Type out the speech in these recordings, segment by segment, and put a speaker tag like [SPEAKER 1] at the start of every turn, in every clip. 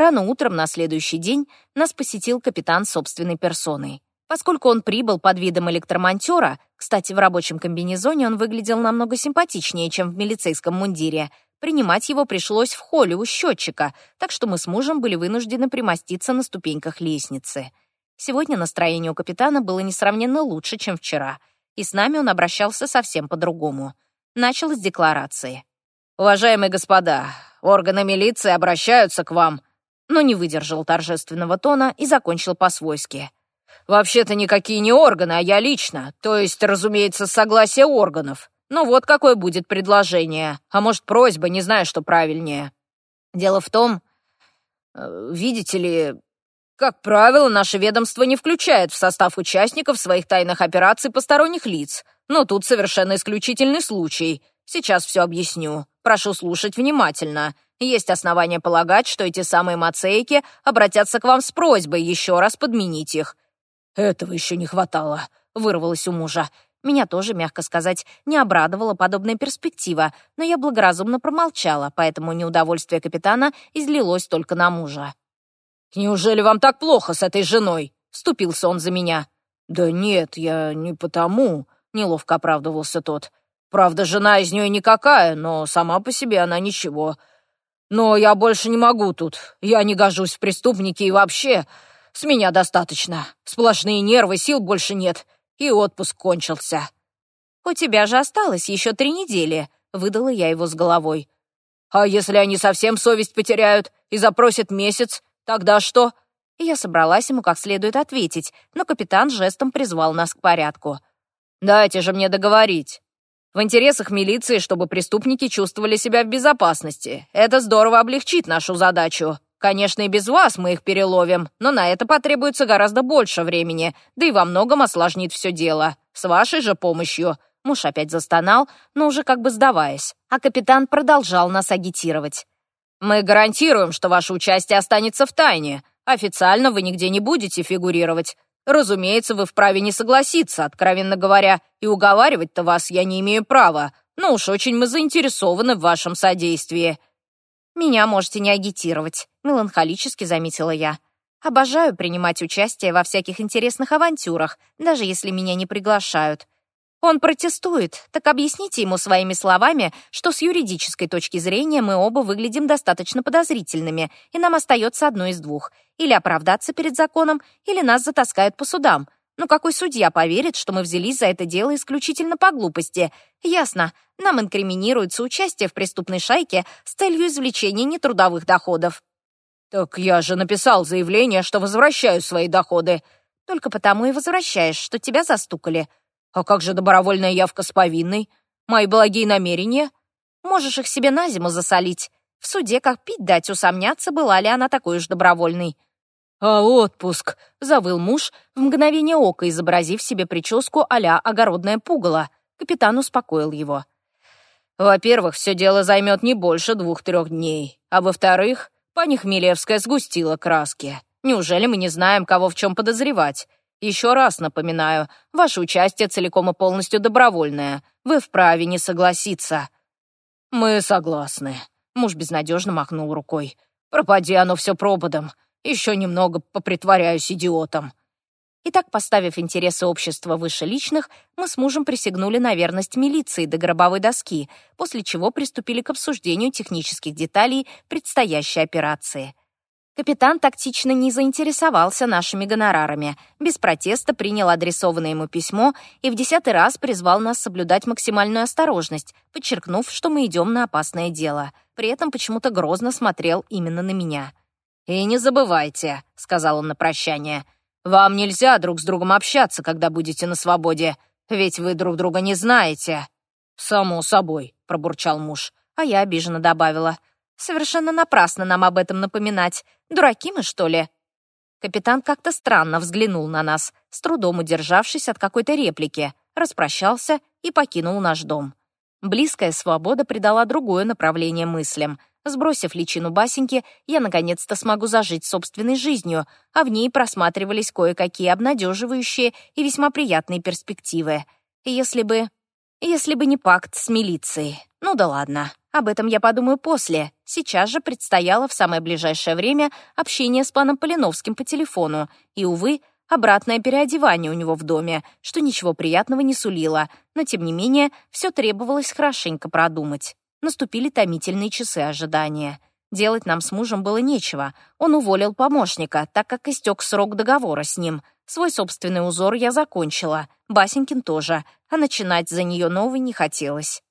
[SPEAKER 1] Рано утром на следующий день нас посетил капитан собственной персоной. Поскольку он прибыл под видом электромонтера, кстати, в рабочем комбинезоне он выглядел намного симпатичнее, чем в милицейском мундире, принимать его пришлось в холле у счетчика, так что мы с мужем были вынуждены примоститься на ступеньках лестницы. Сегодня настроение у капитана было несравненно лучше, чем вчера, и с нами он обращался совсем по-другому. Начал с декларации. «Уважаемые господа, органы милиции обращаются к вам но не выдержал торжественного тона и закончил по-свойски. «Вообще-то никакие не органы, а я лично, то есть, разумеется, согласие органов. Ну вот какое будет предложение, а может, просьба, не знаю, что правильнее. Дело в том, э, видите ли, как правило, наше ведомство не включает в состав участников своих тайных операций посторонних лиц, но тут совершенно исключительный случай. Сейчас все объясню. Прошу слушать внимательно». Есть основания полагать, что эти самые мацейки обратятся к вам с просьбой еще раз подменить их». «Этого еще не хватало», — вырвалось у мужа. Меня тоже, мягко сказать, не обрадовала подобная перспектива, но я благоразумно промолчала, поэтому неудовольствие капитана излилось только на мужа. «Неужели вам так плохо с этой женой?» — вступился он за меня. «Да нет, я не потому», — неловко оправдывался тот. «Правда, жена из нее никакая, но сама по себе она ничего. Но я больше не могу тут. Я не гожусь в преступники и вообще. С меня достаточно. Сплошные нервы, сил больше нет. И отпуск кончился. У тебя же осталось еще три недели, выдала я его с головой. А если они совсем совесть потеряют и запросят месяц, тогда что? Я собралась ему как следует ответить, но капитан жестом призвал нас к порядку. «Дайте же мне договорить». В интересах милиции, чтобы преступники чувствовали себя в безопасности. Это здорово облегчит нашу задачу. Конечно, и без вас мы их переловим, но на это потребуется гораздо больше времени, да и во многом осложнит все дело. С вашей же помощью». Муж опять застонал, но уже как бы сдаваясь, а капитан продолжал нас агитировать. «Мы гарантируем, что ваше участие останется в тайне. Официально вы нигде не будете фигурировать. Разумеется, вы вправе не согласиться, откровенно говоря, и уговаривать-то вас я не имею права, но уж очень мы заинтересованы в вашем содействии». «Меня можете не агитировать», — меланхолически заметила я. «Обожаю принимать участие во всяких интересных авантюрах, даже если меня не приглашают. Он протестует, так объясните ему своими словами, что с юридической точки зрения мы оба выглядим достаточно подозрительными, и нам остается одно из двух. Или оправдаться перед законом, или нас затаскают по судам. Но какой судья поверит, что мы взялись за это дело исключительно по глупости? Ясно, нам инкриминируется участие в преступной шайке с целью извлечения нетрудовых доходов. «Так я же написал заявление, что возвращаю свои доходы». «Только потому и возвращаешь, что тебя застукали», а как же добровольная явка с повинной? Мои благие намерения? Можешь их себе на зиму засолить. В суде как пить дать, усомняться, была ли она такой уж добровольной. «А отпуск!» — завыл муж, в мгновение ока изобразив себе прическу а-ля огородное пугало. Капитан успокоил его. «Во-первых, все дело займет не больше двух-трех дней. А во-вторых, пани Хмелевская сгустила краски. Неужели мы не знаем, кого в чем подозревать? Еще раз напоминаю, ваше участие целиком и полностью добровольное. Вы вправе не согласиться». «Мы согласны», — муж безнадежно махнул рукой. «Пропади оно все прободом. Еще немного попритворяюсь идиотом». Итак, поставив интересы общества выше личных, мы с мужем присягнули на верность милиции до гробовой доски, после чего приступили к обсуждению технических деталей предстоящей операции. Капитан тактично не заинтересовался нашими гонорарами, без протеста принял адресованное ему письмо и в десятый раз призвал нас соблюдать максимальную осторожность, подчеркнув, что мы идем на опасное дело. При этом почему-то грозно смотрел именно на меня. «И не забывайте», — сказал он на прощание, «вам нельзя друг с другом общаться, когда будете на свободе, ведь вы друг друга не знаете». «Само собой», — пробурчал муж, а я обиженно добавила — Совершенно напрасно нам об этом напоминать. Дураки мы, что ли?» Капитан как-то странно взглянул на нас, с трудом удержавшись от какой-то реплики, распрощался и покинул наш дом. Близкая свобода придала другое направление мыслям. Сбросив личину басеньки, я наконец-то смогу зажить собственной жизнью, а в ней просматривались кое-какие обнадеживающие и весьма приятные перспективы. Если бы... если бы не пакт с милицией. Ну да ладно, об этом я подумаю после. Сейчас же предстояло в самое ближайшее время общение с паном Полиновским по телефону. И, увы, обратное переодевание у него в доме, что ничего приятного не сулило, но, тем не менее, все требовалось хорошенько продумать. Наступили томительные часы ожидания. Делать нам с мужем было нечего. Он уволил помощника, так как истек срок договора с ним. Свой собственный узор я закончила. Басенькин тоже. А начинать за нее новый не хотелось.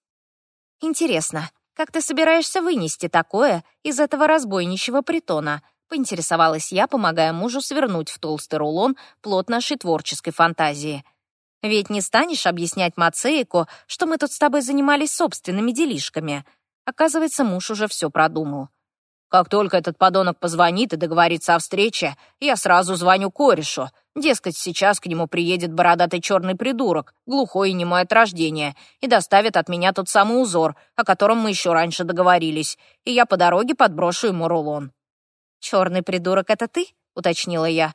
[SPEAKER 1] Интересно, как ты собираешься вынести такое из этого разбойничьего притона?» поинтересовалась я, помогая мужу свернуть в толстый рулон плод нашей творческой фантазии. «Ведь не станешь объяснять Мацеико, что мы тут с тобой занимались собственными делишками?» Оказывается, муж уже все продумал. Как только этот подонок позвонит и договорится о встрече, я сразу звоню корешу. Дескать, сейчас к нему приедет бородатый черный придурок, глухой и немой от рождения, и доставит от меня тот самый узор, о котором мы еще раньше договорились, и я по дороге подброшу ему рулон». «Черный придурок — это ты?» — уточнила я.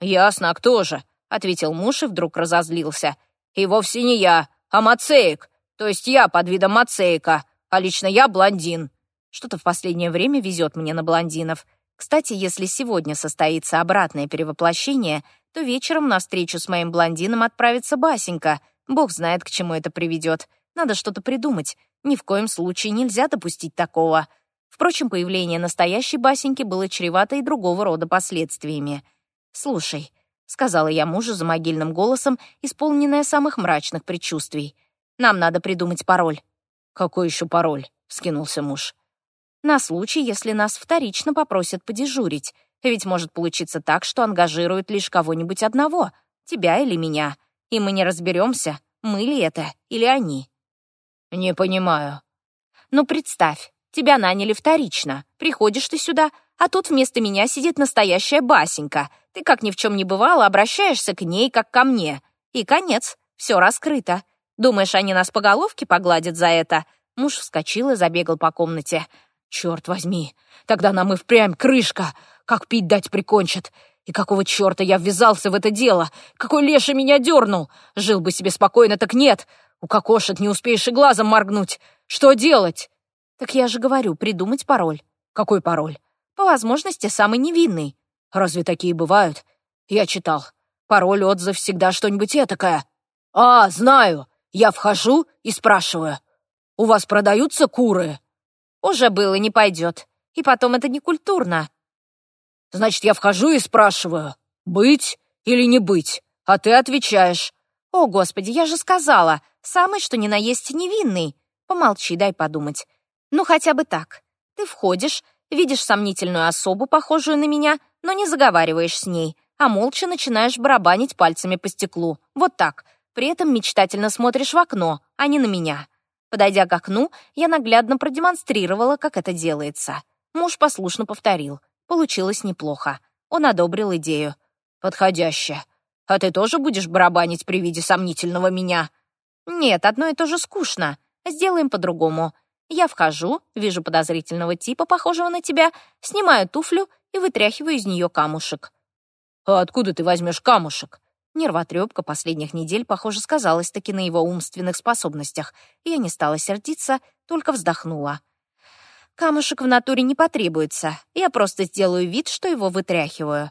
[SPEAKER 1] «Ясно, а кто же?» — ответил муж и вдруг разозлился. «И вовсе не я, а Мацеек, то есть я под видом Мацеека, а лично я блондин». Что-то в последнее время везет мне на блондинов. Кстати, если сегодня состоится обратное перевоплощение, то вечером на встречу с моим блондином отправится Басенька. Бог знает, к чему это приведет. Надо что-то придумать. Ни в коем случае нельзя допустить такого. Впрочем, появление настоящей Басеньки было чревато и другого рода последствиями. «Слушай», — сказала я мужу за могильным голосом, исполненная самых мрачных предчувствий, — «нам надо придумать пароль». «Какой еще пароль?» — вскинулся муж на случай, если нас вторично попросят подежурить, ведь может получиться так, что ангажируют лишь кого-нибудь одного, тебя или меня, и мы не разберемся, мы ли это или они». «Не понимаю». «Ну, представь, тебя наняли вторично, приходишь ты сюда, а тут вместо меня сидит настоящая басенька. Ты, как ни в чем не бывало, обращаешься к ней, как ко мне. И конец, все раскрыто. Думаешь, они нас по головке погладят за это?» Муж вскочил и забегал по комнате. Черт возьми, тогда нам и впрямь крышка. Как пить дать прикончат. И какого черта я ввязался в это дело? Какой леша меня дернул? Жил бы себе спокойно, так нет. У кокошек не успеешь и глазом моргнуть. Что делать? Так я же говорю, придумать пароль. Какой пароль? По возможности, самый невинный. Разве такие бывают? Я читал. Пароль отзыв всегда что-нибудь этакое. А, знаю. Я вхожу и спрашиваю. У вас продаются куры? Уже было, не пойдет. И потом это не культурно. Значит, я вхожу и спрашиваю, быть или не быть, а ты отвечаешь. О, Господи, я же сказала, самый что ни на есть невинный. Помолчи, дай подумать. Ну, хотя бы так. Ты входишь, видишь сомнительную особу, похожую на меня, но не заговариваешь с ней, а молча начинаешь барабанить пальцами по стеклу. Вот так. При этом мечтательно смотришь в окно, а не на меня. Подойдя к окну, я наглядно продемонстрировала, как это делается. Муж послушно повторил. Получилось неплохо. Он одобрил идею. «Подходяще. А ты тоже будешь барабанить при виде сомнительного меня?» «Нет, одно и то же скучно. Сделаем по-другому. Я вхожу, вижу подозрительного типа, похожего на тебя, снимаю туфлю и вытряхиваю из нее камушек». «А откуда ты возьмешь камушек?» Нервотрепка последних недель, похоже, сказалась таки на его умственных способностях. Я не стала сердиться, только вздохнула. «Камушек в натуре не потребуется. Я просто сделаю вид, что его вытряхиваю».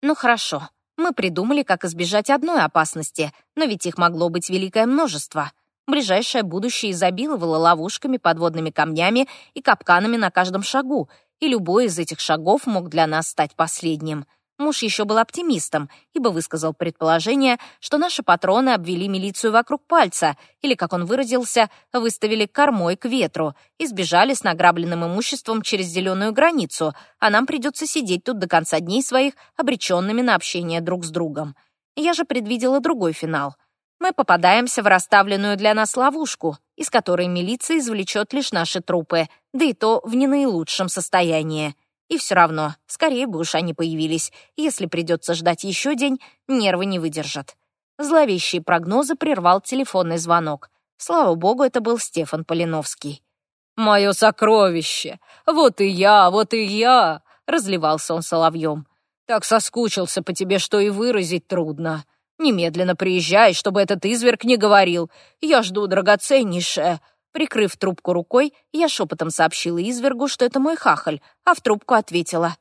[SPEAKER 1] «Ну хорошо. Мы придумали, как избежать одной опасности, но ведь их могло быть великое множество». Ближайшее будущее изобиловало ловушками, подводными камнями и капканами на каждом шагу, и любой из этих шагов мог для нас стать последним — Муж еще был оптимистом, ибо высказал предположение, что наши патроны обвели милицию вокруг пальца, или, как он выразился, выставили кормой к ветру и сбежали с награбленным имуществом через зеленую границу, а нам придется сидеть тут до конца дней своих, обреченными на общение друг с другом. Я же предвидела другой финал. Мы попадаемся в расставленную для нас ловушку, из которой милиция извлечет лишь наши трупы, да и то в не наилучшем состоянии. И все равно, скорее бы уж они появились. Если придется ждать еще день, нервы не выдержат. Зловещие прогнозы прервал телефонный звонок. Слава богу, это был Стефан Полиновский. «Мое сокровище! Вот и я, вот и я!» — разливался он соловьем. «Так соскучился по тебе, что и выразить трудно. Немедленно приезжай, чтобы этот изверг не говорил. Я жду драгоценнейшее...» Прикрыв трубку рукой, я шепотом сообщила извергу, что это мой хахаль, а в трубку ответила.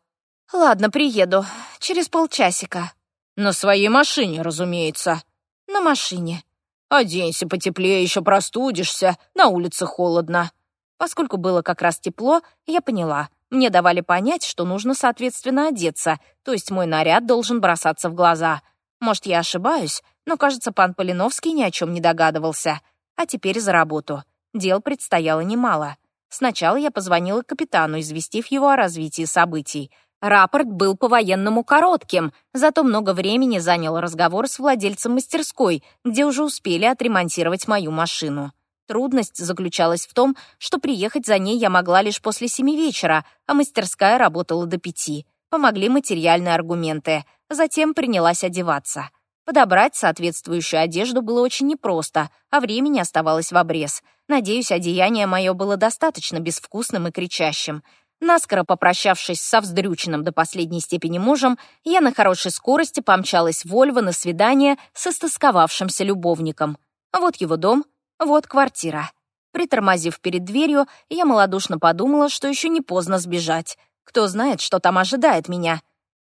[SPEAKER 1] «Ладно, приеду. Через полчасика».
[SPEAKER 2] «На своей машине, разумеется».
[SPEAKER 1] «На машине».
[SPEAKER 2] «Оденься потеплее, еще простудишься. На улице холодно».
[SPEAKER 1] Поскольку было как раз тепло, я поняла. Мне давали понять, что нужно, соответственно, одеться, то есть мой наряд должен бросаться в глаза. Может, я ошибаюсь, но, кажется, пан Полиновский ни о чем не догадывался. А теперь за работу. Дел предстояло немало. Сначала я позвонила капитану, известив его о развитии событий. Рапорт был по-военному коротким, зато много времени занял разговор с владельцем мастерской, где уже успели отремонтировать мою машину. Трудность заключалась в том, что приехать за ней я могла лишь после семи вечера, а мастерская работала до пяти. Помогли материальные аргументы. Затем принялась одеваться. Подобрать соответствующую одежду было очень непросто, а времени оставалось в обрез. Надеюсь, одеяние мое было достаточно безвкусным и кричащим. Наскоро попрощавшись со вздрюченным до последней степени мужем, я на хорошей скорости помчалась в Ольво на свидание с истосковавшимся любовником. Вот его дом, вот квартира. Притормозив перед дверью, я малодушно подумала, что еще не поздно сбежать. Кто знает, что там ожидает меня.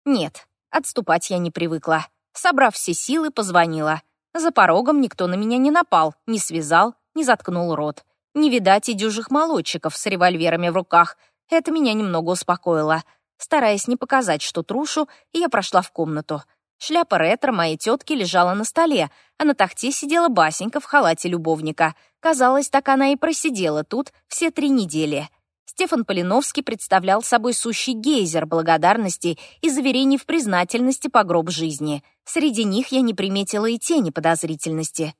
[SPEAKER 1] Нет, отступать я не привыкла собрав все силы, позвонила. За порогом никто на меня не напал, не связал, не заткнул рот. Не видать и дюжих молодчиков с револьверами в руках. Это меня немного успокоило. Стараясь не показать, что трушу, я прошла в комнату. Шляпа ретро моей тетки лежала на столе, а на тахте сидела Басенька в халате любовника. Казалось, так она и просидела тут все три недели. Стефан Полиновский представлял собой сущий гейзер благодарности и заверений в признательности по гроб жизни. Среди них я не приметила и тени подозрительности.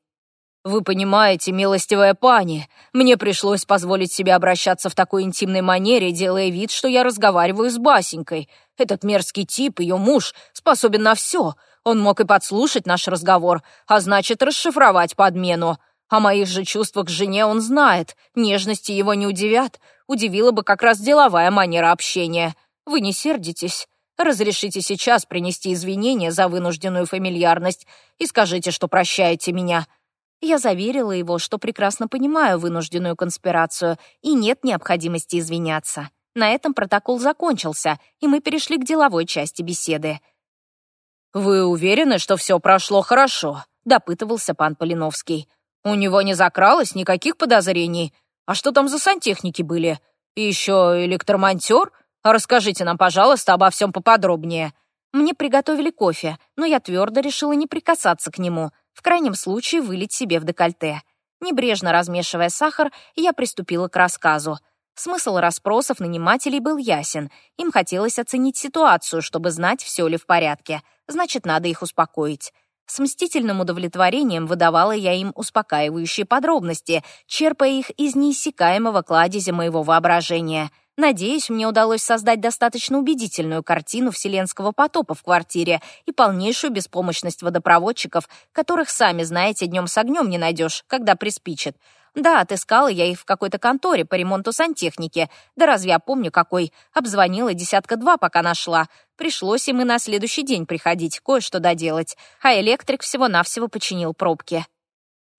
[SPEAKER 2] «Вы понимаете, милостивая пани, мне пришлось позволить себе обращаться в такой интимной манере, делая вид, что я разговариваю с Басенькой. Этот мерзкий тип, ее муж, способен на все. Он мог и подслушать наш разговор, а значит, расшифровать подмену. О моих же чувствах к жене он знает, нежности его не удивят, удивила бы как раз деловая манера общения. Вы не сердитесь. Разрешите сейчас принести извинения за вынужденную фамильярность и скажите, что прощаете меня».
[SPEAKER 1] Я заверила его, что прекрасно понимаю вынужденную конспирацию и нет необходимости извиняться. На этом протокол закончился, и мы перешли к деловой части беседы.
[SPEAKER 2] «Вы уверены, что все прошло хорошо?» — допытывался пан Полиновский. У него не закралось никаких подозрений. А что там за сантехники были? И еще электромонтер? Расскажите нам, пожалуйста, обо всем поподробнее».
[SPEAKER 1] Мне приготовили кофе, но я твердо решила не прикасаться к нему, в крайнем случае вылить себе в декольте. Небрежно размешивая сахар, я приступила к рассказу. Смысл расспросов нанимателей был ясен. Им хотелось оценить ситуацию, чтобы знать, все ли в порядке. Значит, надо их успокоить. С мстительным удовлетворением выдавала я им успокаивающие подробности, черпая их из неиссякаемого кладезя моего воображения. Надеюсь, мне удалось создать достаточно убедительную картину вселенского потопа в квартире и полнейшую беспомощность водопроводчиков, которых, сами знаете, днем с огнем не найдешь, когда приспичит. Да, отыскала я их в какой-то конторе по ремонту сантехники. Да разве я помню какой? Обзвонила десятка два, пока нашла. Пришлось им и на следующий день приходить, кое-что доделать. А электрик всего-навсего починил пробки.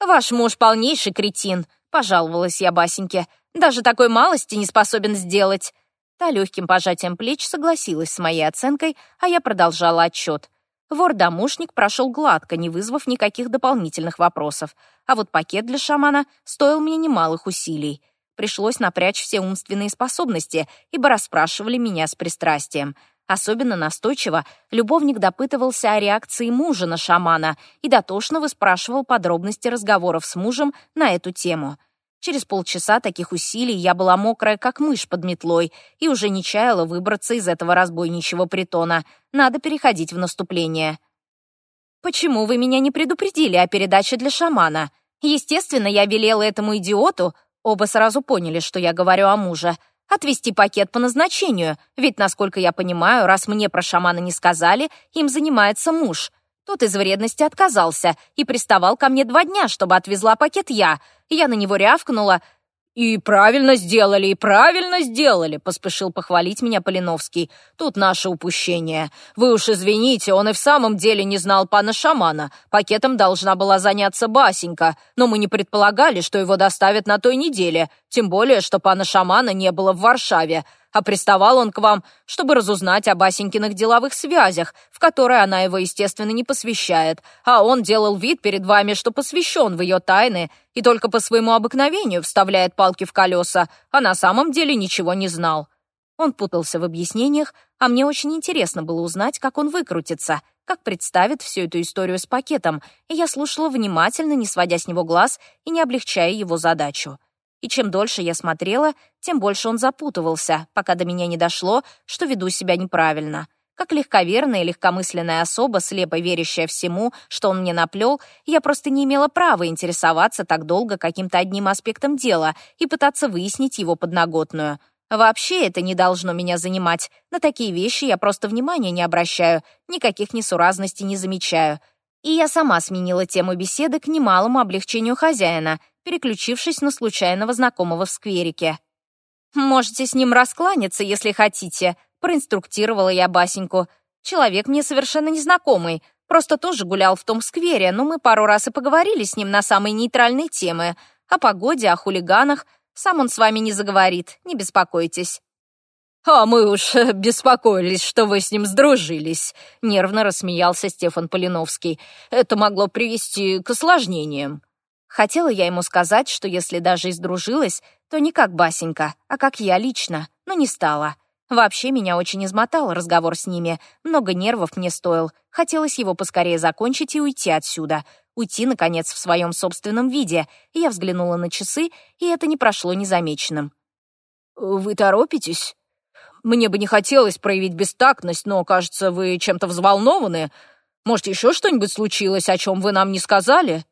[SPEAKER 1] «Ваш муж полнейший кретин», — пожаловалась я Басеньке. «Даже такой малости не способен сделать». Та легким пожатием плеч согласилась с моей оценкой, а я продолжала отчет. Вор-домушник прошел гладко, не вызвав никаких дополнительных вопросов, а вот пакет для шамана стоил мне немалых усилий. Пришлось напрячь все умственные способности, ибо расспрашивали меня с пристрастием. Особенно настойчиво любовник допытывался о реакции мужа на шамана и дотошно выспрашивал подробности разговоров с мужем на эту тему — Через полчаса таких усилий я была мокрая, как мышь под метлой, и уже не чаяла выбраться из этого разбойничьего притона. Надо переходить в наступление. «Почему вы меня не предупредили о передаче для шамана? Естественно, я велела этому идиоту...» Оба сразу поняли, что я говорю о муже. «Отвести пакет по назначению, ведь, насколько я понимаю, раз мне про шамана не сказали, им занимается муж». Тот из вредности отказался и приставал ко мне два дня, чтобы отвезла пакет я. Я на него рявкнула.
[SPEAKER 2] «И правильно сделали, и правильно сделали!» — поспешил похвалить меня Полиновский. «Тут наше упущение. Вы уж извините, он и в самом деле не знал пана шамана. Пакетом должна была заняться Басенька, но мы не предполагали, что его доставят на той неделе, тем более, что пана шамана не было в Варшаве а приставал он к вам, чтобы разузнать о Басенькиных деловых связях, в которые она его, естественно, не посвящает, а он делал вид перед вами, что посвящен в ее тайны и только по своему обыкновению вставляет палки в колеса, а на самом деле ничего не знал». Он путался в объяснениях, а мне очень интересно было узнать, как он выкрутится, как представит всю эту историю с пакетом, и я слушала внимательно, не сводя с него глаз и не облегчая его задачу. И чем дольше я смотрела, тем больше он запутывался, пока до меня не дошло, что веду себя неправильно. Как легковерная и легкомысленная особа, слепо верящая всему, что он мне наплел, я просто не имела права интересоваться так долго каким-то одним аспектом дела и пытаться выяснить его подноготную. Вообще это не должно меня занимать. На такие вещи я просто внимания не обращаю, никаких несуразностей не замечаю. И я сама сменила тему беседы к немалому облегчению хозяина — переключившись на случайного знакомого в скверике. «Можете с ним раскланяться, если хотите», — проинструктировала я Басеньку. «Человек мне совершенно незнакомый, просто тоже гулял в том сквере, но мы пару раз и поговорили с ним на самые нейтральные темы. О погоде, о хулиганах. Сам он с вами не заговорит, не беспокойтесь».
[SPEAKER 3] «А мы уж э, беспокоились, что вы с ним сдружились», — нервно рассмеялся Стефан Полиновский. «Это могло привести к осложнениям».
[SPEAKER 1] Хотела я ему сказать, что если даже и сдружилась, то не как Басенька, а как я лично, но не стала. Вообще меня очень измотал разговор с ними, много нервов мне стоил. Хотелось его поскорее закончить и уйти отсюда. Уйти, наконец, в своем собственном виде. Я взглянула на часы, и это не прошло незамеченным.
[SPEAKER 3] «Вы торопитесь?» «Мне бы не хотелось проявить бестактность, но, кажется, вы чем-то взволнованы. Может, еще что-нибудь случилось, о чем вы нам не сказали?»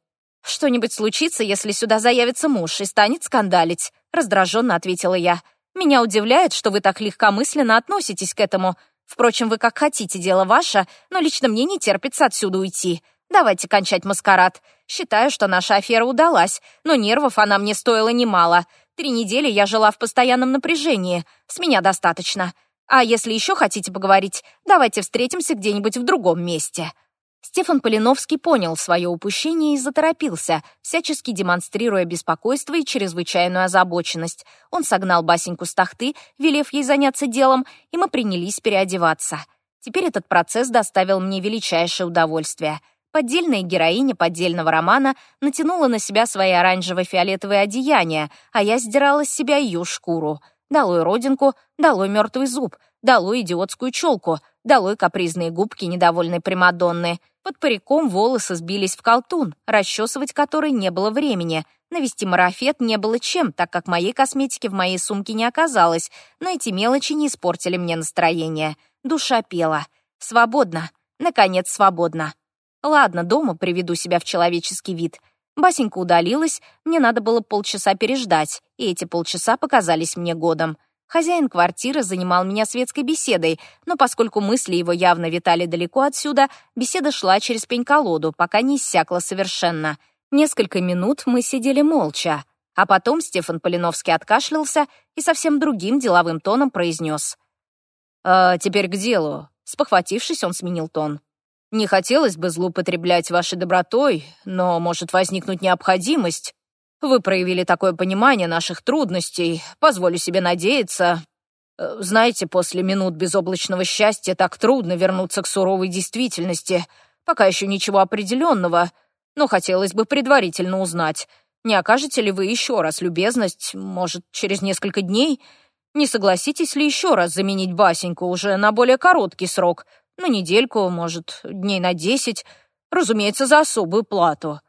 [SPEAKER 1] «Что-нибудь случится, если сюда заявится муж и станет скандалить», — раздраженно ответила я. «Меня удивляет, что вы так легкомысленно относитесь к этому. Впрочем, вы как хотите, дело ваше, но лично мне не терпится отсюда уйти. Давайте кончать маскарад. Считаю, что наша афера удалась, но нервов она мне стоила немало. Три недели я жила в постоянном напряжении. С меня достаточно. А если еще хотите поговорить, давайте встретимся где-нибудь в другом месте». Стефан Полиновский понял свое упущение и заторопился, всячески демонстрируя беспокойство и чрезвычайную озабоченность. Он согнал Басеньку с тахты, велев ей заняться делом, и мы принялись переодеваться. Теперь этот процесс доставил мне величайшее удовольствие. Поддельная героиня поддельного романа натянула на себя свои оранжево-фиолетовые одеяния, а я сдирала с себя ее шкуру. Долой родинку, долой мертвый зуб, долой идиотскую челку — долой капризные губки недовольной Примадонны. Под париком волосы сбились в колтун, расчесывать который не было времени. Навести марафет не было чем, так как моей косметики в моей сумке не оказалось, но эти мелочи не испортили мне настроение. Душа пела. «Свободно. Наконец, свободно. Ладно, дома приведу себя в человеческий вид». Басенька удалилась, мне надо было полчаса переждать, и эти полчаса показались мне годом. Хозяин квартиры занимал меня светской беседой, но поскольку мысли его явно витали далеко отсюда, беседа шла через пень-колоду, пока не иссякла совершенно. Несколько минут мы сидели молча, а потом Стефан Полиновский откашлялся и совсем другим деловым тоном произнес.
[SPEAKER 3] «А теперь к делу». Спохватившись, он сменил тон. «Не хотелось бы злоупотреблять вашей добротой, но может возникнуть необходимость». Вы проявили такое понимание наших трудностей. Позволю себе надеяться. Э, знаете, после минут безоблачного счастья так трудно вернуться к суровой действительности. Пока еще ничего определенного, но хотелось бы предварительно узнать, не окажете ли вы еще раз любезность, может, через несколько дней? Не согласитесь ли еще раз заменить Басеньку уже на более короткий срок, на недельку, может, дней на десять, разумеется, за особую плату?»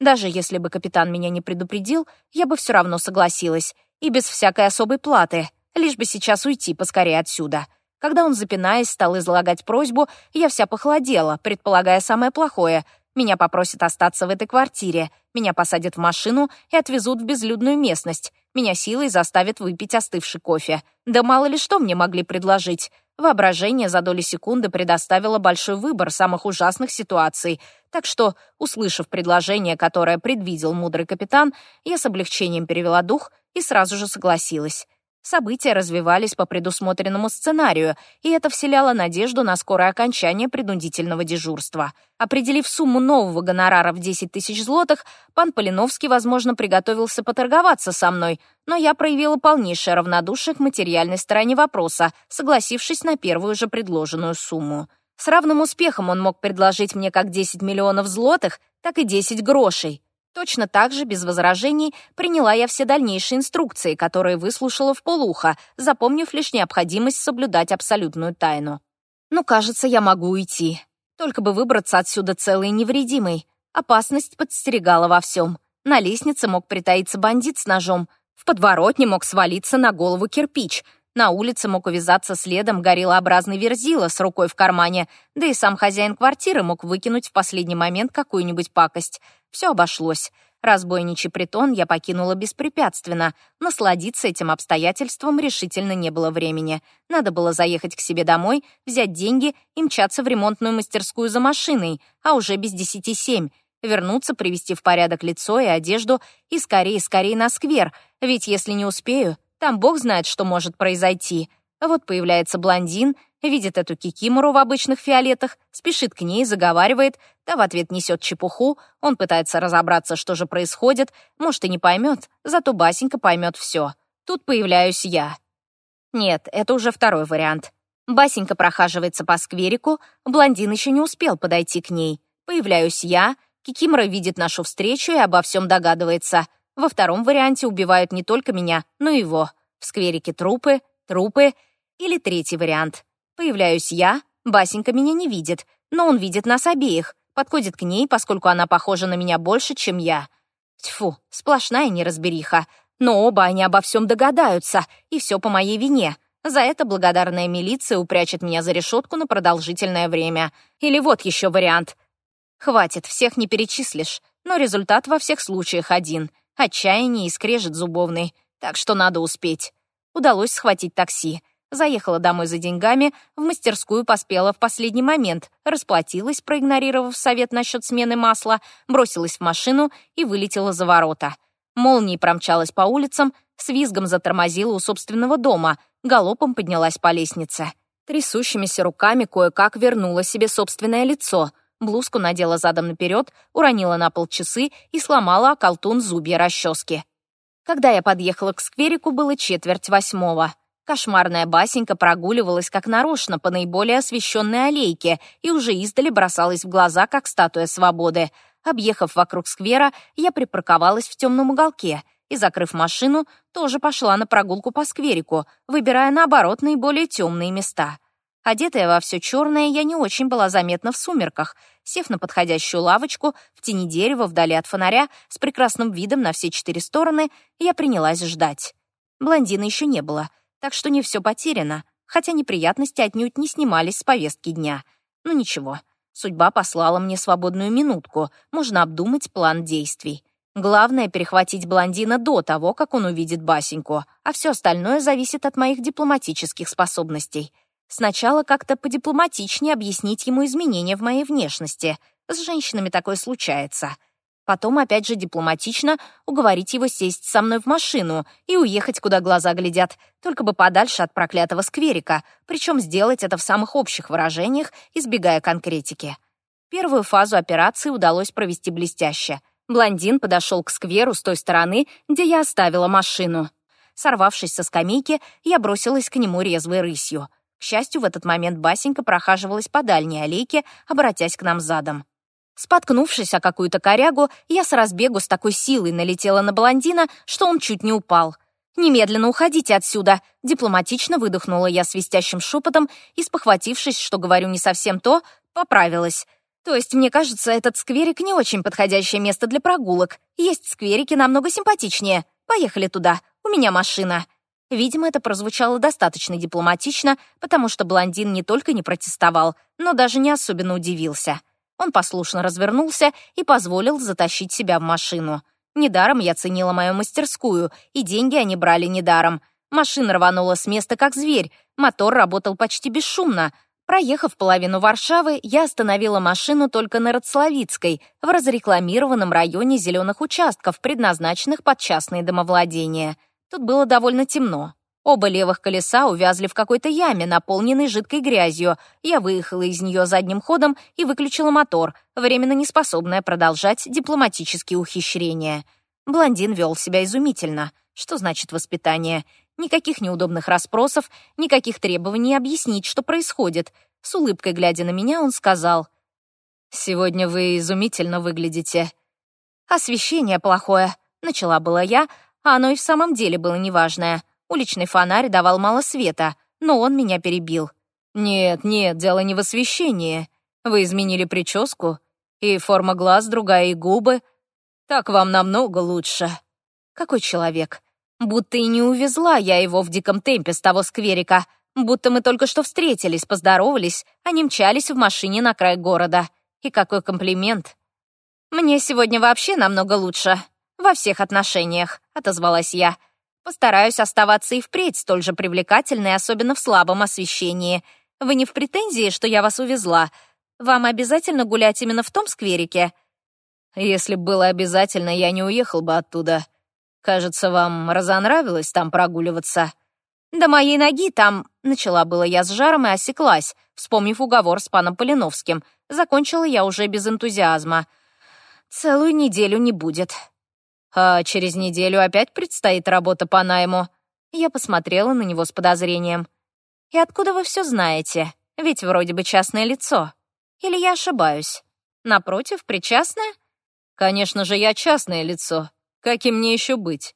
[SPEAKER 1] Даже если бы капитан меня не предупредил, я бы все равно согласилась, и без всякой особой платы, лишь бы сейчас уйти поскорее отсюда. Когда он, запинаясь, стал излагать просьбу, я вся похолодела, предполагая самое плохое. Меня попросят остаться в этой квартире, меня посадят в машину и отвезут в безлюдную местность, меня силой заставят выпить остывший кофе. Да мало ли что мне могли предложить. Воображение за доли секунды предоставило большой выбор самых ужасных ситуаций, так что, услышав предложение, которое предвидел мудрый капитан, я с облегчением перевела дух и сразу же согласилась. События развивались по предусмотренному сценарию, и это вселяло надежду на скорое окончание принудительного дежурства. Определив сумму нового гонорара в 10 тысяч злотых, пан Полиновский, возможно, приготовился поторговаться со мной, но я проявила полнейшее равнодушие к материальной стороне вопроса, согласившись на первую же предложенную сумму. С равным успехом он мог предложить мне как 10 миллионов злотых, так и 10 грошей. Точно так же, без возражений, приняла я все дальнейшие инструкции, которые выслушала в полуха, запомнив лишь необходимость соблюдать абсолютную тайну. «Ну, кажется, я могу уйти. Только бы выбраться отсюда целой и невредимой. Опасность подстерегала во всем. На лестнице мог притаиться бандит с ножом. В подворотне мог свалиться на голову кирпич — на улице мог увязаться следом гориллообразный верзила с рукой в кармане, да и сам хозяин квартиры мог выкинуть в последний момент какую-нибудь пакость. Все обошлось. Разбойничий притон я покинула беспрепятственно. Насладиться этим обстоятельством решительно не было времени. Надо было заехать к себе домой, взять деньги и мчаться в ремонтную мастерскую за машиной, а уже без десяти семь. Вернуться, привести в порядок лицо и одежду и скорее-скорее на сквер, ведь если не успею, там бог знает, что может произойти. А вот появляется блондин, видит эту кикимору в обычных фиолетах, спешит к ней, заговаривает, та в ответ несет чепуху, он пытается разобраться, что же происходит, может, и не поймет, зато Басенька поймет все. Тут появляюсь я. Нет, это уже второй вариант. Басенька прохаживается по скверику, блондин еще не успел подойти к ней. Появляюсь я, Кикимора видит нашу встречу и обо всем догадывается — во втором варианте убивают не только меня, но и его. В скверике трупы, трупы. Или третий вариант. Появляюсь я, Басенька меня не видит, но он видит нас обеих, подходит к ней, поскольку она похожа на меня больше, чем я. Тьфу, сплошная неразбериха. Но оба они обо всем догадаются, и все по моей вине. За это благодарная милиция упрячет меня за решетку на продолжительное время. Или вот еще вариант. Хватит, всех не перечислишь, но результат во всех случаях один отчаяние и скрежет зубовный, так что надо успеть. Удалось схватить такси. Заехала домой за деньгами, в мастерскую поспела в последний момент, расплатилась, проигнорировав совет насчет смены масла, бросилась в машину и вылетела за ворота. Молнией промчалась по улицам, с визгом затормозила у собственного дома, галопом поднялась по лестнице. Трясущимися руками кое-как вернула себе собственное лицо — блузку надела задом наперед, уронила на пол часы и сломала колтун зубья расчески. Когда я подъехала к скверику, было четверть восьмого. Кошмарная басенька прогуливалась как нарочно по наиболее освещенной аллейке и уже издали бросалась в глаза, как статуя свободы. Объехав вокруг сквера, я припарковалась в темном уголке и, закрыв машину, тоже пошла на прогулку по скверику, выбирая, наоборот, наиболее темные места — Одетая во все черное, я не очень была заметна в сумерках. Сев на подходящую лавочку, в тени дерева, вдали от фонаря, с прекрасным видом на все четыре стороны, я принялась ждать. Блондина еще не было, так что не все потеряно, хотя неприятности отнюдь не снимались с повестки дня. Ну ничего, судьба послала мне свободную минутку, можно обдумать план действий. Главное — перехватить блондина до того, как он увидит Басеньку, а все остальное зависит от моих дипломатических способностей. Сначала как-то подипломатичнее объяснить ему изменения в моей внешности. С женщинами такое случается. Потом опять же дипломатично уговорить его сесть со мной в машину и уехать, куда глаза глядят, только бы подальше от проклятого скверика, причем сделать это в самых общих выражениях, избегая конкретики. Первую фазу операции удалось провести блестяще. Блондин подошел к скверу с той стороны, где я оставила машину. Сорвавшись со скамейки, я бросилась к нему резвой рысью — к счастью, в этот момент Басенька прохаживалась по дальней аллейке, обратясь к нам задом. Споткнувшись о какую-то корягу, я с разбегу с такой силой налетела на блондина, что он чуть не упал. «Немедленно уходите отсюда!» — дипломатично выдохнула я свистящим шепотом и, спохватившись, что говорю не совсем то, поправилась. «То есть, мне кажется, этот скверик не очень подходящее место для прогулок. Есть скверики намного симпатичнее. Поехали туда, у меня машина». Видимо, это прозвучало достаточно дипломатично, потому что блондин не только не протестовал, но даже не особенно удивился. Он послушно развернулся и позволил затащить себя в машину. Недаром я ценила мою мастерскую, и деньги они брали недаром. Машина рванула с места, как зверь. Мотор работал почти бесшумно. Проехав половину Варшавы, я остановила машину только на Роцлавицкой, в разрекламированном районе зеленых участков, предназначенных под частные домовладения. Тут было довольно темно. Оба левых колеса увязли в какой-то яме, наполненной жидкой грязью. Я выехала из нее задним ходом и выключила мотор, временно неспособная продолжать дипломатические ухищрения. Блондин вел себя изумительно. Что значит воспитание? Никаких неудобных расспросов, никаких требований объяснить, что происходит. С улыбкой глядя на меня, он сказал, «Сегодня вы изумительно выглядите». «Освещение плохое», — начала была я, оно и в самом деле было неважное. Уличный фонарь давал мало света, но он меня перебил. «Нет, нет, дело не в освещении. Вы изменили прическу, и форма глаз другая, и губы. Так вам намного лучше». «Какой человек? Будто и не увезла я его в диком темпе с того скверика. Будто мы только что встретились, поздоровались, а не мчались в машине на край города. И какой комплимент!» «Мне сегодня вообще намного лучше», во всех отношениях», — отозвалась я. «Постараюсь оставаться и впредь столь же привлекательной, особенно в слабом освещении. Вы не в претензии, что я вас увезла? Вам обязательно гулять именно в том скверике?» «Если бы было обязательно, я не уехал бы оттуда. Кажется, вам разонравилось там прогуливаться?» «До моей ноги там...» — начала было я с жаром и осеклась, вспомнив уговор с паном Полиновским. Закончила я уже без энтузиазма. «Целую неделю не будет. «А через неделю опять предстоит работа по найму». Я посмотрела на него с подозрением. «И откуда вы все знаете? Ведь вроде бы частное лицо. Или я ошибаюсь? Напротив, причастное?» «Конечно же, я частное лицо. Каким мне еще быть?»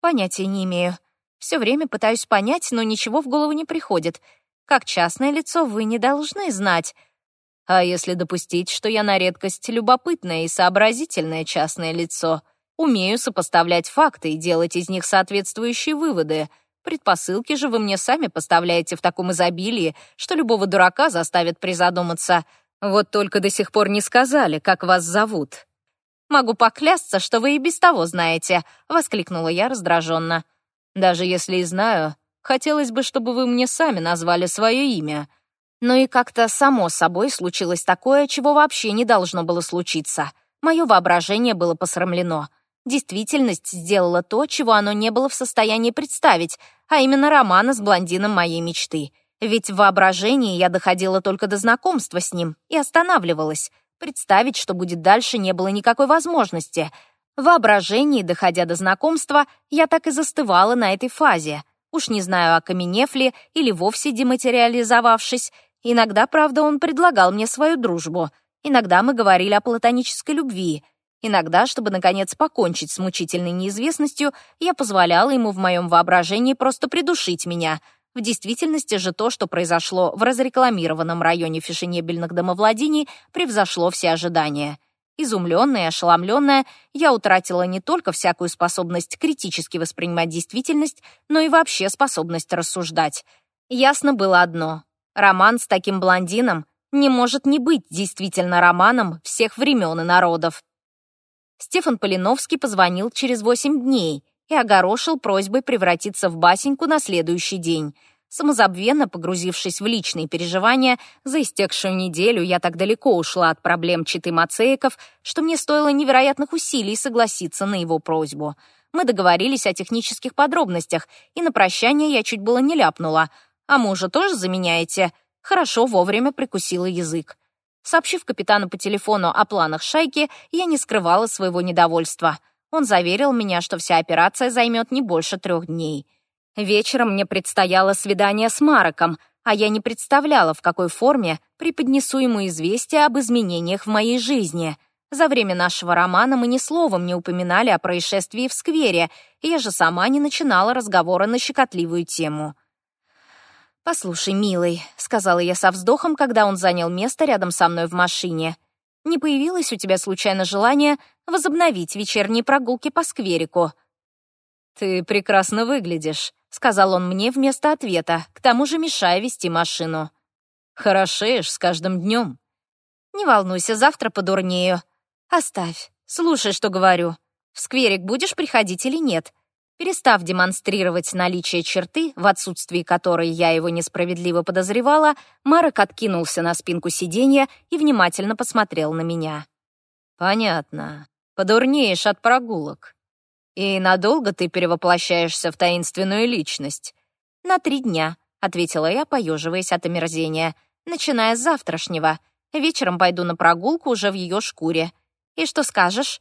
[SPEAKER 1] «Понятия не имею. Все время пытаюсь понять, но ничего в голову не приходит. Как частное лицо вы не должны знать». «А если допустить, что я на редкость любопытное и сообразительное частное лицо?» Умею сопоставлять факты и делать из них соответствующие выводы. Предпосылки же вы мне сами поставляете в таком изобилии, что любого дурака заставят призадуматься. Вот только до сих пор не сказали, как вас зовут». «Могу поклясться, что вы и без того знаете», — воскликнула я раздраженно. «Даже если и знаю, хотелось бы, чтобы вы мне сами назвали свое имя». Но и как-то само собой случилось такое, чего вообще не должно было случиться. Мое воображение было посрамлено. Действительность сделала то, чего оно не было в состоянии представить, а именно романа с блондином моей мечты. Ведь в воображении я доходила только до знакомства с ним и останавливалась. Представить, что будет дальше, не было никакой возможности. В воображении, доходя до знакомства, я так и застывала на этой фазе. Уж не знаю, окаменев ли или вовсе дематериализовавшись. Иногда, правда, он предлагал мне свою дружбу. Иногда мы говорили о платонической любви — Иногда, чтобы, наконец, покончить с мучительной неизвестностью, я позволяла ему в моем воображении просто придушить меня. В действительности же то, что произошло в разрекламированном районе фешенебельных домовладений, превзошло все ожидания. Изумленная и ошеломленная, я утратила не только всякую способность критически воспринимать действительность, но и вообще способность рассуждать. Ясно было одно. Роман с таким блондином не может не быть действительно романом всех времен и народов. Стефан Полиновский позвонил через восемь дней и огорошил просьбой превратиться в басеньку на следующий день. Самозабвенно погрузившись в личные переживания, за истекшую неделю я так далеко ушла от проблем читы Мацеиков, что мне стоило невероятных усилий согласиться на его просьбу. Мы договорились о технических подробностях, и на прощание я чуть было не ляпнула. «А мужа тоже заменяете?» Хорошо вовремя прикусила язык. Сообщив капитану по телефону о планах шайки, я не скрывала своего недовольства. Он заверил меня, что вся операция займет не больше трех дней. Вечером мне предстояло свидание с Мароком, а я не представляла, в какой форме преподнесу ему известие об изменениях в моей жизни. За время нашего романа мы ни словом не упоминали о происшествии в сквере, я же сама не начинала разговора на щекотливую тему. «Послушай, милый», — сказала я со вздохом, когда он занял место рядом со мной в машине. «Не появилось у тебя случайно желание возобновить вечерние прогулки по скверику?» «Ты прекрасно выглядишь», — сказал он мне вместо ответа, к тому же мешая вести машину. «Хорошеешь с каждым днем». «Не волнуйся, завтра подурнею. Оставь. Слушай, что говорю. В скверик будешь приходить или нет? перестав демонстрировать наличие черты, в отсутствии которой я его несправедливо подозревала, Марок откинулся на спинку сиденья и внимательно посмотрел на меня.
[SPEAKER 3] «Понятно. Подурнеешь от прогулок. И надолго ты перевоплощаешься в таинственную личность?»
[SPEAKER 1] «На три дня», — ответила я, поеживаясь от омерзения, «начиная с завтрашнего. Вечером пойду на прогулку уже в ее шкуре. И что скажешь?»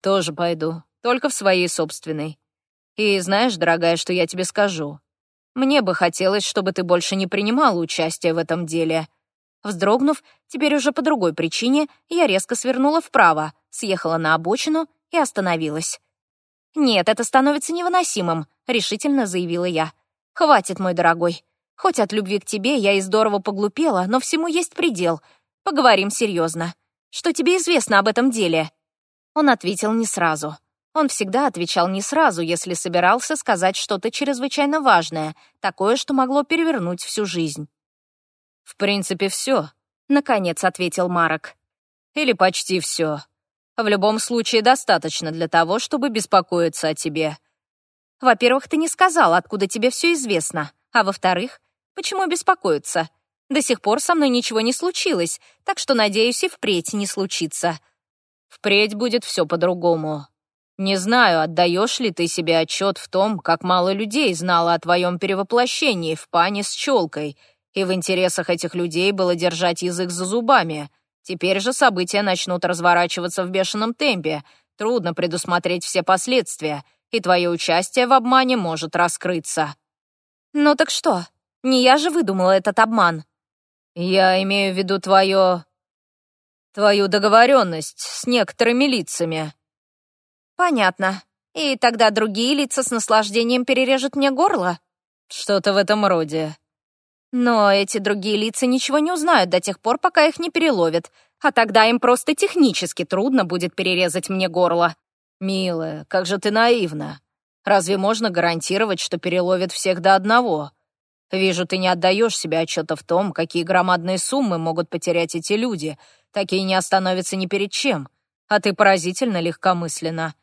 [SPEAKER 3] «Тоже пойду, только в своей собственной. И знаешь, дорогая, что я тебе скажу? Мне бы хотелось, чтобы ты больше не принимала участие в этом деле».
[SPEAKER 1] Вздрогнув, теперь уже по другой причине, я резко свернула вправо, съехала на обочину и остановилась. «Нет, это становится невыносимым», — решительно заявила я. «Хватит, мой дорогой. Хоть от любви к тебе я и здорово поглупела, но всему есть предел. Поговорим серьезно. Что тебе известно об этом деле?» Он ответил не сразу. Он всегда отвечал не сразу, если собирался сказать что-то чрезвычайно важное, такое, что могло перевернуть всю жизнь.
[SPEAKER 3] «В принципе, все», —
[SPEAKER 1] наконец ответил Марок.
[SPEAKER 3] «Или почти все. В любом случае, достаточно для того, чтобы беспокоиться о тебе».
[SPEAKER 1] «Во-первых, ты не сказал, откуда тебе все известно. А во-вторых, почему беспокоиться? До сих пор со мной ничего не случилось, так что, надеюсь, и впредь не случится».
[SPEAKER 3] «Впредь будет все по-другому», не знаю, отдаешь ли ты себе отчет в том, как мало людей знало о твоем перевоплощении в пане с челкой, и в интересах этих людей было держать язык за зубами. Теперь же события начнут разворачиваться в бешеном темпе, трудно предусмотреть все последствия, и твое участие в обмане может раскрыться».
[SPEAKER 1] «Ну так что? Не я же выдумала этот обман».
[SPEAKER 3] «Я имею в виду твое... твою договоренность с некоторыми лицами»,
[SPEAKER 1] «Понятно. И тогда другие лица с наслаждением перережут мне горло?»
[SPEAKER 3] «Что-то в этом роде».
[SPEAKER 1] «Но эти другие лица ничего не узнают до тех пор, пока их не переловят, а тогда им просто технически трудно будет перерезать мне горло».
[SPEAKER 3] «Милая, как же ты наивна. Разве можно гарантировать, что переловят всех до одного? Вижу, ты не отдаешь себе отчета в том, какие громадные суммы могут потерять эти люди, такие не остановятся ни перед чем, а ты поразительно легкомысленно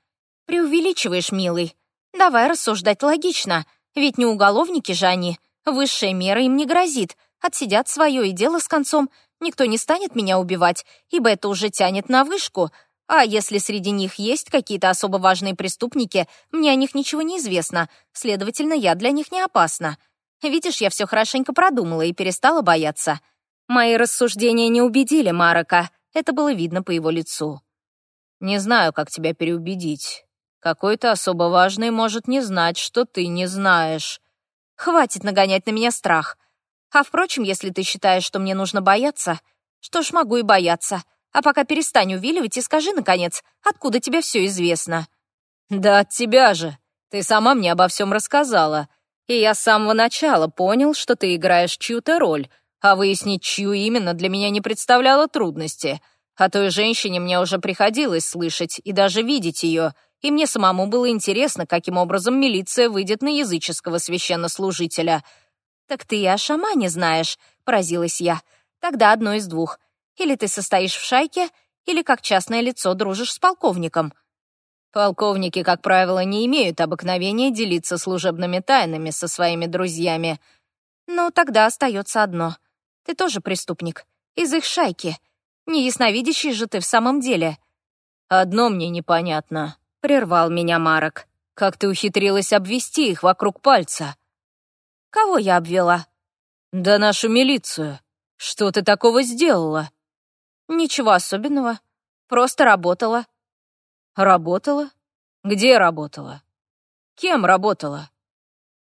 [SPEAKER 1] преувеличиваешь, милый. Давай рассуждать логично, ведь не уголовники же они. Высшая мера им не грозит. Отсидят свое и дело с концом. Никто не станет меня убивать, ибо это уже тянет на вышку. А если среди них есть какие-то особо важные преступники, мне о них ничего не известно, следовательно, я для них не опасна. Видишь, я все хорошенько продумала и перестала бояться. Мои рассуждения не убедили Марока. Это было видно по его лицу.
[SPEAKER 3] «Не знаю, как тебя переубедить. Какой-то особо важный может не знать, что ты не знаешь.
[SPEAKER 1] Хватит нагонять на меня страх. А впрочем, если ты считаешь, что мне нужно бояться, что ж могу и бояться. А пока перестань увиливать и скажи, наконец, откуда тебе все известно.
[SPEAKER 3] Да от тебя же. Ты сама мне обо всем рассказала. И я с самого начала понял, что ты играешь чью-то роль, а выяснить, чью именно, для меня не представляло трудности. О той женщине мне уже приходилось слышать и даже видеть ее — и мне самому было интересно, каким образом милиция выйдет на языческого священнослужителя.
[SPEAKER 1] «Так ты и о шамане знаешь», — поразилась я. «Тогда одно из двух. Или ты состоишь в шайке, или как частное лицо дружишь с полковником».
[SPEAKER 3] «Полковники, как правило, не имеют обыкновения делиться служебными тайнами со своими друзьями».
[SPEAKER 1] «Ну, тогда остается одно. Ты тоже преступник. Из их шайки. Неясновидящий же ты в самом деле».
[SPEAKER 3] «Одно мне непонятно», — прервал меня Марок. «Как ты ухитрилась обвести их вокруг пальца?»
[SPEAKER 1] «Кого я обвела?»
[SPEAKER 3] «Да нашу милицию. Что ты такого сделала?»
[SPEAKER 1] «Ничего особенного. Просто работала».
[SPEAKER 3] «Работала? Где работала? Кем работала?»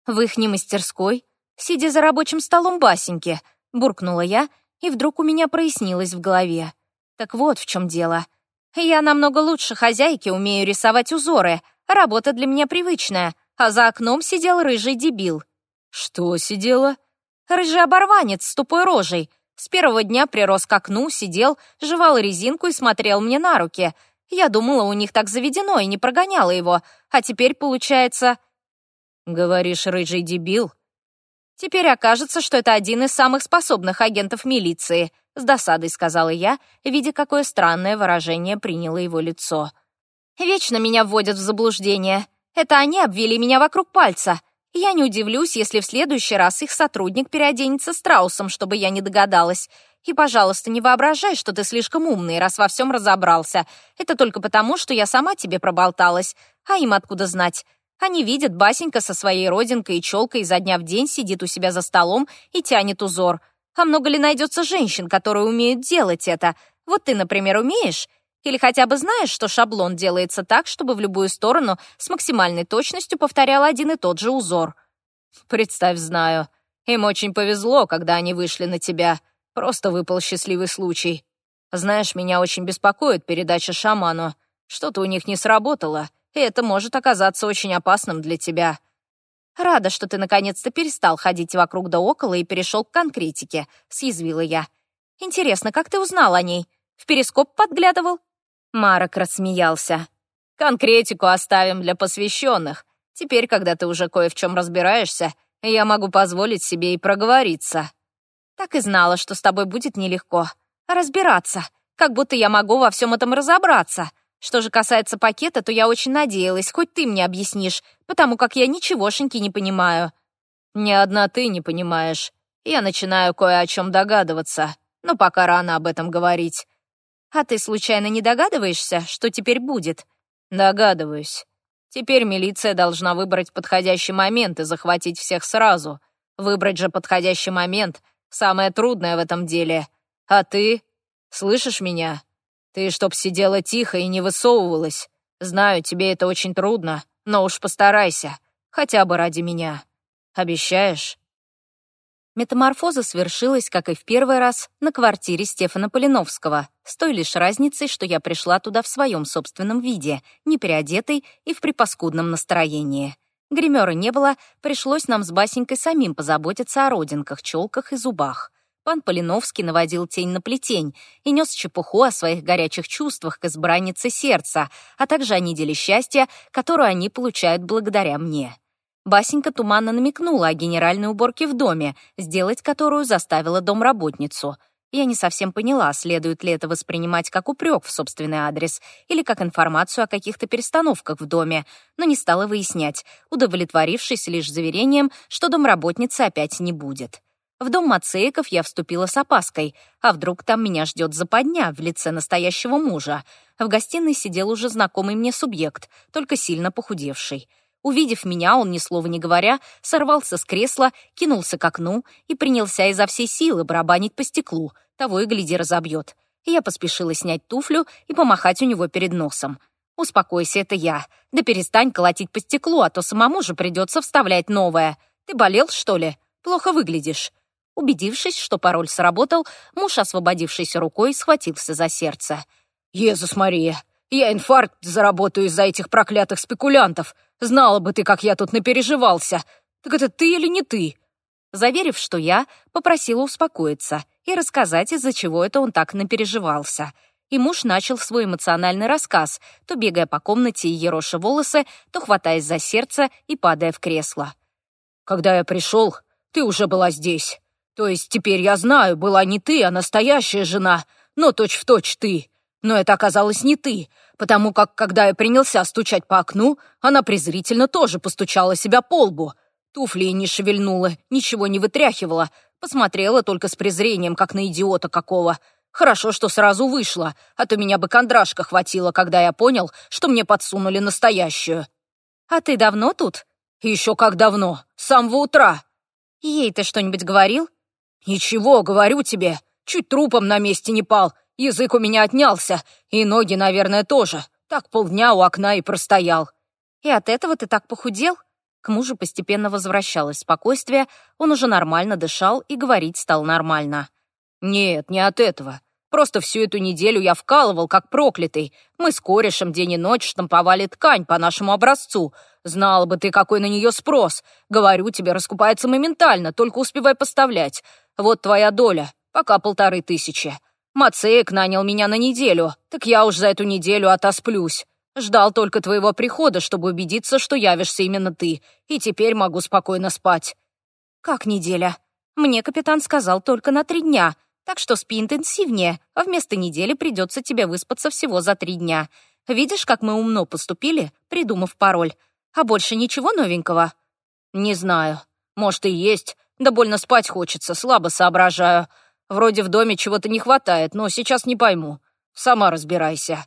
[SPEAKER 1] «В ихней мастерской, сидя за рабочим столом Басеньки», — буркнула я, и вдруг у меня прояснилось в голове. «Так вот в чем дело». Я намного лучше хозяйки умею рисовать узоры. Работа для меня привычная. А за окном сидел рыжий дебил.
[SPEAKER 3] Что сидела?
[SPEAKER 1] Рыжий оборванец с тупой рожей. С первого дня прирос к окну, сидел, жевал резинку и смотрел мне на руки. Я думала, у них так заведено и не прогоняла его. А теперь получается...
[SPEAKER 3] Говоришь, рыжий дебил?
[SPEAKER 1] Теперь окажется, что это один из самых способных агентов милиции. — с досадой сказала я, видя, какое странное выражение приняло его лицо. «Вечно меня вводят в заблуждение. Это они обвели меня вокруг пальца. Я не удивлюсь, если в следующий раз их сотрудник переоденется страусом, чтобы я не догадалась. И, пожалуйста, не воображай, что ты слишком умный, раз во всем разобрался. Это только потому, что я сама тебе проболталась. А им откуда знать?» Они видят, Басенька со своей родинкой и челкой изо дня в день сидит у себя за столом и тянет узор. А много ли найдется женщин, которые умеют делать это? Вот ты, например, умеешь? Или хотя бы знаешь, что шаблон делается так, чтобы в любую сторону с максимальной точностью повторял один и тот же узор?
[SPEAKER 3] Представь, знаю. Им очень повезло, когда они вышли на тебя. Просто выпал счастливый случай. Знаешь, меня очень беспокоит передача шаману. Что-то у них не сработало, и это может оказаться очень опасным для тебя.
[SPEAKER 1] «Рада, что ты наконец-то перестал ходить вокруг да около и перешел к конкретике», — съязвила я. «Интересно, как ты узнал о ней? В перископ подглядывал?»
[SPEAKER 3] Марок рассмеялся. «Конкретику оставим для посвященных. Теперь, когда ты уже кое в чем разбираешься, я могу позволить себе и проговориться».
[SPEAKER 1] «Так и знала, что с тобой будет нелегко. Разбираться. Как будто я могу во всем этом разобраться», что же касается пакета, то я очень надеялась, хоть ты мне объяснишь, потому как я ничегошеньки не понимаю».
[SPEAKER 3] «Ни одна ты не понимаешь. Я начинаю кое о чем догадываться, но пока рано об этом говорить».
[SPEAKER 1] «А ты случайно не догадываешься, что теперь будет?»
[SPEAKER 3] «Догадываюсь. Теперь милиция должна выбрать подходящий момент и захватить всех сразу. Выбрать же подходящий момент — самое трудное в этом деле. А ты? Слышишь меня?» Ты чтоб сидела тихо и не высовывалась. Знаю, тебе это очень трудно, но уж постарайся, хотя бы ради меня. Обещаешь?»
[SPEAKER 1] Метаморфоза свершилась, как и в первый раз, на квартире Стефана Полиновского, с той лишь разницей, что я пришла туда в своем собственном виде, не переодетой и в припаскудном настроении. Гримера не было, пришлось нам с Басенькой самим позаботиться о родинках, челках и зубах. Пан Полиновский наводил тень на плетень и нес чепуху о своих горячих чувствах к избраннице сердца, а также о неделе счастья, которую они получают благодаря мне. Басенька туманно намекнула о генеральной уборке в доме, сделать которую заставила домработницу. Я не совсем поняла, следует ли это воспринимать как упрек в собственный адрес или как информацию о каких-то перестановках в доме, но не стала выяснять, удовлетворившись лишь заверением, что домработницы опять не будет. В дом Мацеиков я вступила с опаской. А вдруг там меня ждет западня в лице настоящего мужа? В гостиной сидел уже знакомый мне субъект, только сильно похудевший. Увидев меня, он, ни слова не говоря, сорвался с кресла, кинулся к окну и принялся изо всей силы барабанить по стеклу, того и гляди разобьет. Я поспешила снять туфлю и помахать у него перед носом. «Успокойся, это я. Да перестань колотить по стеклу, а то самому же придется вставлять новое. Ты болел, что ли? Плохо выглядишь». Убедившись, что пароль сработал, муж, освободившись рукой, схватился за сердце.
[SPEAKER 2] «Езус Мария, я инфаркт заработаю из-за этих проклятых спекулянтов. Знала бы ты, как я тут напереживался. Так это ты или не ты?»
[SPEAKER 1] Заверив, что я, попросила успокоиться и рассказать, из-за чего это он так напереживался. И муж начал свой эмоциональный рассказ, то бегая по комнате и ероша волосы, то хватаясь за сердце и падая в кресло.
[SPEAKER 2] «Когда я пришел, ты уже была здесь. То есть теперь я знаю, была не ты, а настоящая жена, но точь-в-точь точь ты. Но это оказалось не ты, потому как, когда я принялся стучать по окну, она презрительно тоже постучала себя по лбу. Туфли не шевельнула, ничего не вытряхивала, посмотрела только с презрением, как на идиота какого. Хорошо, что сразу вышла, а то меня бы кондрашка хватило, когда я понял, что мне подсунули настоящую.
[SPEAKER 1] «А ты давно тут?»
[SPEAKER 2] «Еще как давно, с самого утра».
[SPEAKER 1] «Ей ты что-нибудь говорил?»
[SPEAKER 2] «Ничего, говорю тебе, чуть трупом на месте не пал, язык у меня отнялся, и ноги, наверное, тоже. Так полдня у окна и простоял».
[SPEAKER 1] «И от этого ты так похудел?» К мужу постепенно возвращалось спокойствие, он уже нормально дышал и говорить стал нормально.
[SPEAKER 2] «Нет, не от этого. Просто всю эту неделю я вкалывал, как проклятый. Мы с корешем день и ночь штамповали ткань по нашему образцу. Знала бы ты, какой на нее спрос. Говорю тебе, раскупается моментально, только успевай поставлять. Вот твоя доля, пока полторы тысячи. Мацеек нанял меня на неделю, так я уж за эту неделю отосплюсь. Ждал только твоего прихода, чтобы убедиться, что явишься именно ты, и теперь могу спокойно спать».
[SPEAKER 1] «Как неделя? Мне капитан сказал только на три дня», так что спи интенсивнее, а вместо недели придется тебе выспаться всего за три дня. Видишь, как мы умно поступили, придумав пароль.
[SPEAKER 3] А больше ничего новенького?»
[SPEAKER 2] «Не знаю. Может, и есть. Да больно спать хочется, слабо соображаю. Вроде в доме чего-то не хватает, но сейчас не пойму. Сама разбирайся».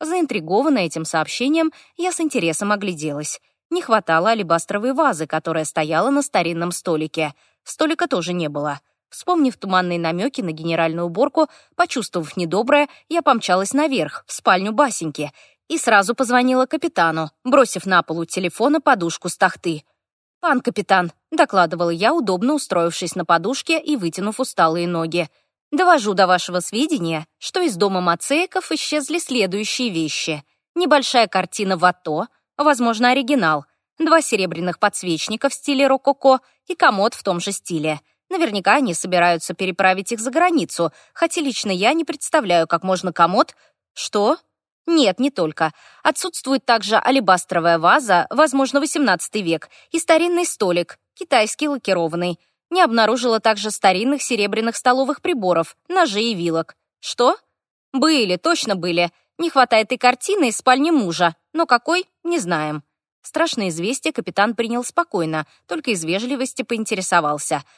[SPEAKER 1] Заинтригована этим сообщением, я с интересом огляделась. Не хватало алебастровой вазы, которая стояла на старинном столике. Столика тоже не было. Вспомнив туманные намеки на генеральную уборку, почувствовав недоброе, я помчалась наверх, в спальню Басеньки, и сразу позвонила капитану, бросив на полу телефона подушку с тахты. «Пан капитан», — докладывала я, удобно устроившись на подушке и вытянув усталые ноги. «Довожу до вашего сведения, что из дома Мацееков исчезли следующие вещи. Небольшая картина вато, возможно, оригинал, два серебряных подсвечника в стиле рококо и комод в том же стиле. Наверняка они собираются переправить их за границу, хотя лично я не представляю, как можно комод... Что? Нет, не только. Отсутствует также алебастровая ваза, возможно, XVIII век, и старинный столик, китайский лакированный. Не обнаружила также старинных серебряных столовых приборов, ножей и вилок. Что? Были, точно были. Не хватает и картины из спальни мужа, но какой — не знаем. Страшное известие капитан принял спокойно, только из вежливости поинтересовался —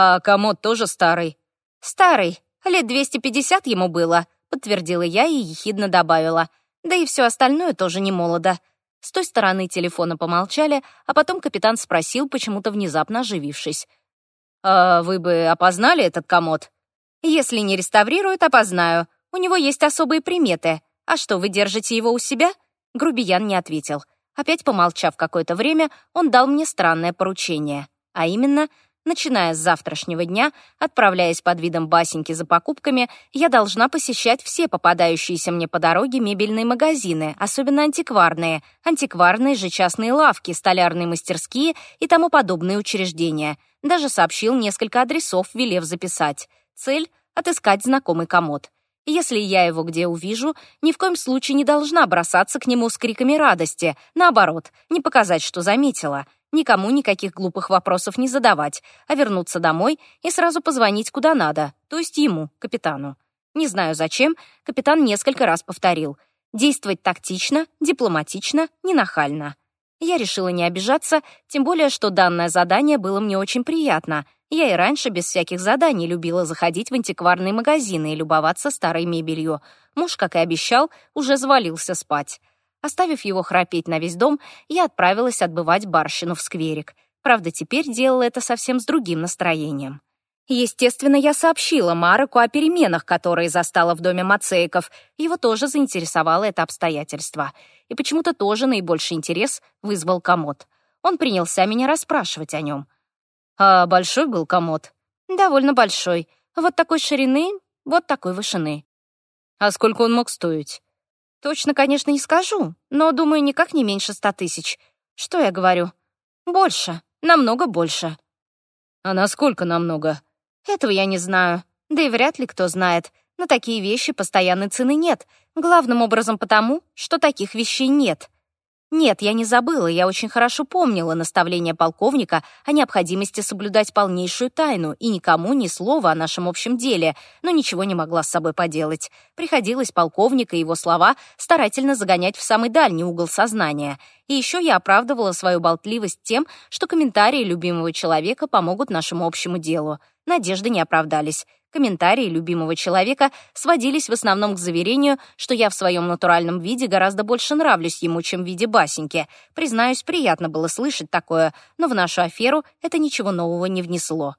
[SPEAKER 2] а комод тоже старый».
[SPEAKER 1] «Старый. Лет 250 ему было», — подтвердила я и ехидно добавила. «Да и все остальное тоже не молодо». С той стороны телефона помолчали, а потом капитан спросил, почему-то внезапно оживившись.
[SPEAKER 2] «А вы бы опознали этот комод?»
[SPEAKER 1] «Если не реставрируют, опознаю. У него есть особые приметы. А что, вы держите его у себя?» Грубиян не ответил. Опять помолчав какое-то время, он дал мне странное поручение. А именно — Начиная с завтрашнего дня, отправляясь под видом Басеньки за покупками, я должна посещать все попадающиеся мне по дороге мебельные магазины, особенно антикварные, антикварные же частные лавки, столярные мастерские и тому подобные учреждения. Даже сообщил несколько адресов, велев записать. Цель — отыскать знакомый комод. Если я его где увижу, ни в коем случае не должна бросаться к нему с криками радости. Наоборот, не показать, что заметила — никому никаких глупых вопросов не задавать, а вернуться домой и сразу позвонить куда надо, то есть ему, капитану. Не знаю зачем, капитан несколько раз повторил. Действовать тактично, дипломатично, не нахально. Я решила не обижаться, тем более, что данное задание было мне очень приятно. Я и раньше без всяких заданий любила заходить в антикварные магазины и любоваться старой мебелью. Муж, как и обещал, уже звалился спать. Оставив его храпеть на весь дом, я отправилась отбывать барщину в скверик. Правда, теперь делала это совсем с другим настроением. Естественно, я сообщила Мареку о переменах, которые застала в доме Мацеиков. Его тоже заинтересовало это обстоятельство. И почему-то тоже наибольший интерес вызвал комод. Он принялся меня расспрашивать о нем.
[SPEAKER 2] А большой был комод?
[SPEAKER 1] Довольно большой. Вот такой ширины, вот такой вышины.
[SPEAKER 2] А сколько он мог стоить?
[SPEAKER 1] Точно, конечно, не скажу, но, думаю, никак не меньше ста тысяч. Что я говорю? Больше. Намного больше.
[SPEAKER 2] А насколько намного?
[SPEAKER 1] Этого я не знаю. Да и вряд ли кто знает. На такие вещи постоянной цены нет. Главным образом потому, что таких вещей нет. Нет, я не забыла, я очень хорошо помнила наставление полковника о необходимости соблюдать полнейшую тайну и никому ни слова о нашем общем деле, но ничего не могла с собой поделать. Приходилось полковника и его слова старательно загонять в самый дальний угол сознания. И еще я оправдывала свою болтливость тем, что комментарии любимого человека помогут нашему общему делу. Надежды не оправдались комментарии любимого человека сводились в основном к заверению, что я в своем натуральном виде гораздо больше нравлюсь ему, чем в виде басеньки. Признаюсь, приятно было слышать такое, но в нашу аферу это ничего нового не внесло.